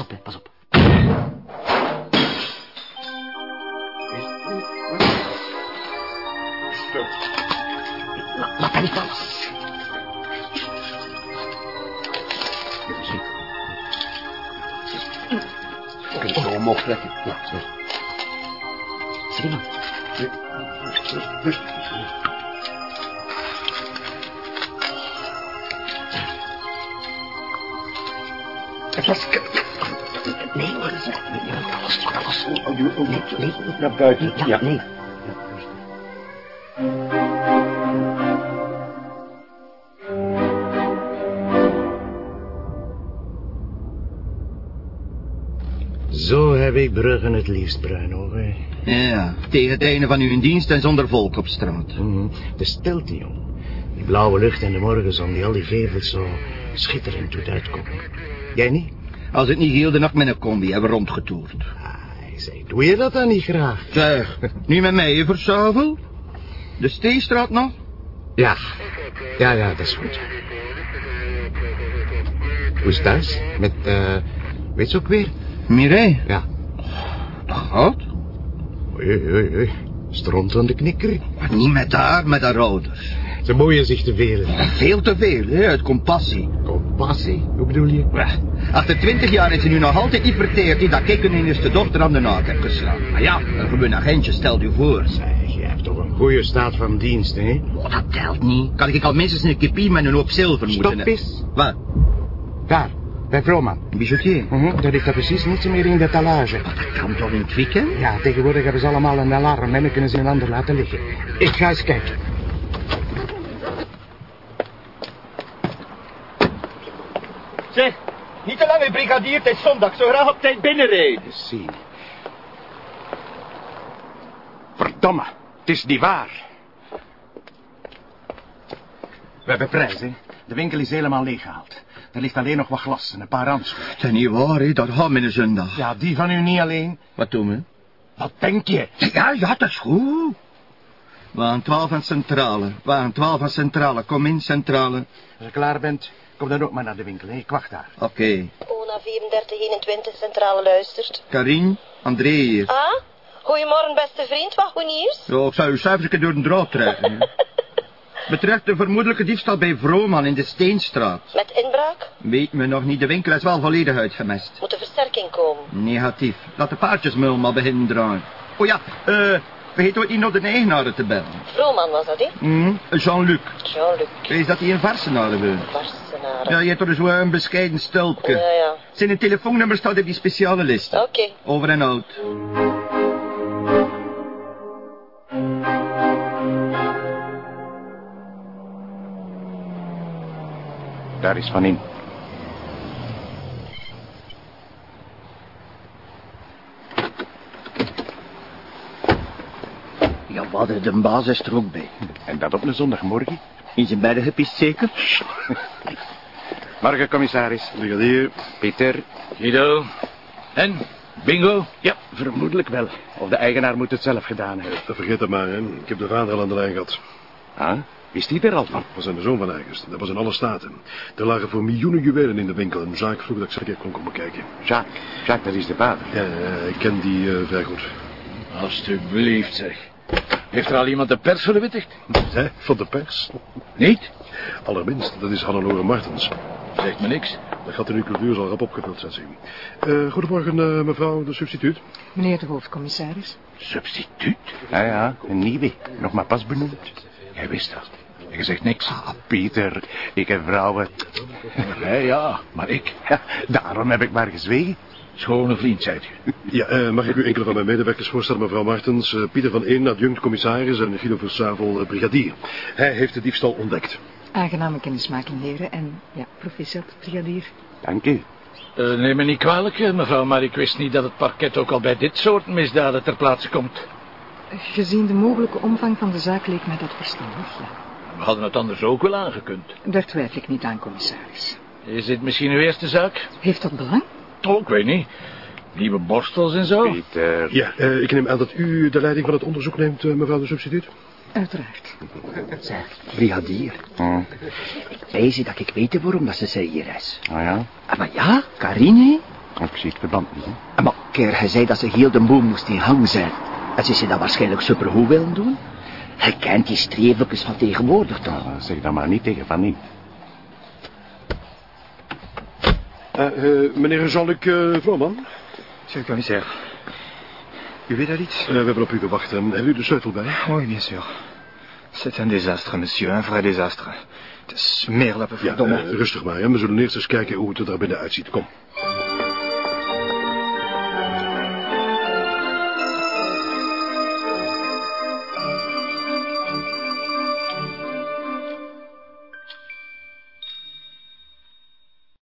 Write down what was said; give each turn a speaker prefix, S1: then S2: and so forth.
S1: Pas op, hè, pas op. Laat dat niet Ik Je kunt zo omhoog trekken. Ja,
S2: ja. Nee. Alles, alles. Nee, nee.
S1: naar buiten.
S2: Ja, nee.
S3: Zo heb ik Bruggen het liefst, Bruinhoog. hè.
S4: Ja, tegen het einde van uw dienst en zonder volk op straat.
S3: Mhm. De stilte, jong. Die blauwe lucht en de morgenzon die al die vevels zo schitterend doet uitkomen. Jij niet?
S4: Als het niet heel de nacht met een combi hebben rondgetoerd.
S3: Ah, zeg, doe je dat dan niet graag?
S4: Zeg, nu met mij, Versavel? De Steenstraat nog?
S3: Ja, ja, ja, dat is goed. Hoe is thuis? Met, eh, weet je ook weer?
S4: Mireille?
S3: Ja.
S4: Dat gaat.
S3: Oei, oei, oei. Stront aan de knikker.
S4: Maar niet met haar, met haar ouders.
S3: Ze moeien zich te veel.
S4: Veel te veel, hè, uit compassie.
S3: Compassie, hoe bedoel je?
S4: Achter twintig jaar is ze nu nog altijd niet verteerd die dat ik een eerste dochter aan de naak heb geslagen. Maar ja, een gewoon agentje, stel je voor.
S3: Zeg, je hebt toch een goede staat van dienst, hè?
S4: Oh, dat telt niet. Kan ik al minstens een kopie met een hoop zilver moeten...
S3: Stop eens.
S4: Wat?
S3: Daar, bij Vrooman.
S4: Een bijoutier?
S3: Mhm, daar ligt er precies niets meer in de talage.
S4: Dat kan toch in het weekend?
S3: Ja, tegenwoordig hebben ze allemaal een alarm en dan kunnen ze een ander laten liggen. Ik ga eens kijken.
S4: Zeg, niet te lang, brigadier. Het is zondag. Zo graag op tijd binnenrijden.
S3: Zien. Verdomme, het is niet waar. We hebben prijs, hè. De winkel is helemaal leeggehaald. Er ligt alleen nog wat glas en een paar handschoenen.
S4: Het is niet waar, hè. Dat gaat met een zondag.
S3: Ja, die van u niet alleen.
S4: Wat doen we?
S3: Wat denk je?
S4: Ja, ja, dat is goed. Waan 12 aan centrale. Waan 12 aan centrale. Kom in, centrale.
S3: Als je klaar bent, kom dan ook maar naar de winkel, hè. Ik wacht daar.
S4: Oké.
S5: Ona 3421 centrale luistert.
S4: Karin, André hier.
S5: Ah, goedemorgen beste vriend, wat goed nieuws?
S4: Ja, ik zou uw cijfers een keer door de draad trekken. Betreft de vermoedelijke diefstal bij Vrooman in de Steenstraat.
S5: Met inbraak?
S4: Weet me nog niet, de winkel is wel volledig uitgemest.
S5: Moet de versterking komen.
S4: Negatief. Laat de paardjesmul maar beginnen draaien. Oh ja, eh, vergeet ooit niet nog de eigenaren te bellen.
S5: Vrooman was dat, hè?
S4: Hm, Jean-Luc.
S5: Jean-Luc.
S4: Wees dat hij in Varsenaren woont.
S5: Varsenaren.
S4: Ja, je hebt toch zo een bescheiden stulpje.
S5: Ja, ja.
S4: Zijn telefoonnummer staat op die speciale list.
S5: Oké.
S4: Over en out.
S3: Daar is van in.
S4: Ja, wat, de baas is er ook bij.
S3: En dat op een zondagmorgen?
S4: In zijn bedden gepist zeker?
S3: Morgen, commissaris. Brigadier. Peter.
S6: Guido. En? Bingo?
S3: Ja, vermoedelijk wel. Of de eigenaar moet het zelf gedaan hebben.
S7: Vergeet het maar, hè. Ik heb de vader al aan de lijn gehad.
S3: Ah, wist hij er al van?
S7: Dat was de zoon van Eigers. Dat was in alle staten. Er lagen voor miljoenen juwelen in de winkel. En Jacques vroeg dat ik ze een keer kon komen kijken.
S3: Jacques. Jacques, dat is de vader.
S7: Ja, ja, ik ken die eh, vrij goed.
S6: Alsjeblieft, zeg. Heeft er al iemand de pers verwittigd?
S7: Hè? Van de pers?
S6: Niet?
S7: Allerminst, dat is Hannelore Martens.
S6: Zegt me niks.
S7: Dat gaat in uw cultuur zal rap opgevuld zijn zien. Eh, goedemorgen, eh, mevrouw de substituut.
S8: Meneer de hoofdcommissaris.
S3: Substituut? Ja, ja, een nieuwe. Nog maar pas benoemd.
S6: Jij wist dat. En je zegt niks.
S3: Ah, Pieter, ik heb vrouwen.
S6: Ja, ja, maar ik.
S3: Ja, daarom heb ik maar gezwegen.
S6: Schone vriend, zei u.
S7: Ja, eh, mag ik u enkele van mijn medewerkers voorstellen, mevrouw Martens? Eh, Pieter van Een, adjunct commissaris en Guido Versavel, brigadier. Hij heeft de diefstal ontdekt.
S8: Aangename kennismaking, heren. En ja, proficiat, brigadier.
S3: Dank u.
S6: Eh, neem me niet kwalijk, eh, mevrouw, maar ik wist niet dat het parket ook al bij dit soort misdaden ter plaatse komt.
S8: Gezien de mogelijke omvang van de zaak leek mij dat verstandig, ja.
S6: We hadden het anders ook wel aangekund.
S8: Daar twijfel ik niet aan, commissaris.
S6: Is dit misschien uw eerste zaak?
S8: Heeft dat belang?
S6: Oh, ik weet niet. Nieuwe borstels en zo?
S3: Pieter.
S7: Ja, eh, ik neem aan dat u de leiding van het onderzoek neemt, mevrouw de substituut.
S8: Uiteraard.
S2: Zeg, brigadier.
S3: Hm.
S2: Weet je dat ik weet waarom dat ze hier is?
S3: Ah ja,
S2: Ah, maar ja, Karine.
S3: ik zie het verband niet, hè.
S2: Ah, Maar keer hij zei dat ze heel de boel moest in hang zijn. En ze ze dat waarschijnlijk supergoed willen doen. Hij kent die streefjes van tegenwoordig toch?
S3: Nou, zeg dan maar niet tegen Van niet.
S7: Eh, eh, meneer Jean-Luc uh, Vrooman?
S9: Monsieur le commissaire. U weet dat iets?
S7: Eh, we hebben op u gewacht. En hebben u de sleutel bij?
S9: Oui, bien sûr. C'est un désastre, monsieur. Un vrai désastre. Het is smeerlappen,
S7: Ja,
S9: verdomme.
S7: eh, rustig maar. Hè. We zullen eerst eens kijken hoe het er daar binnen uitziet. Kom.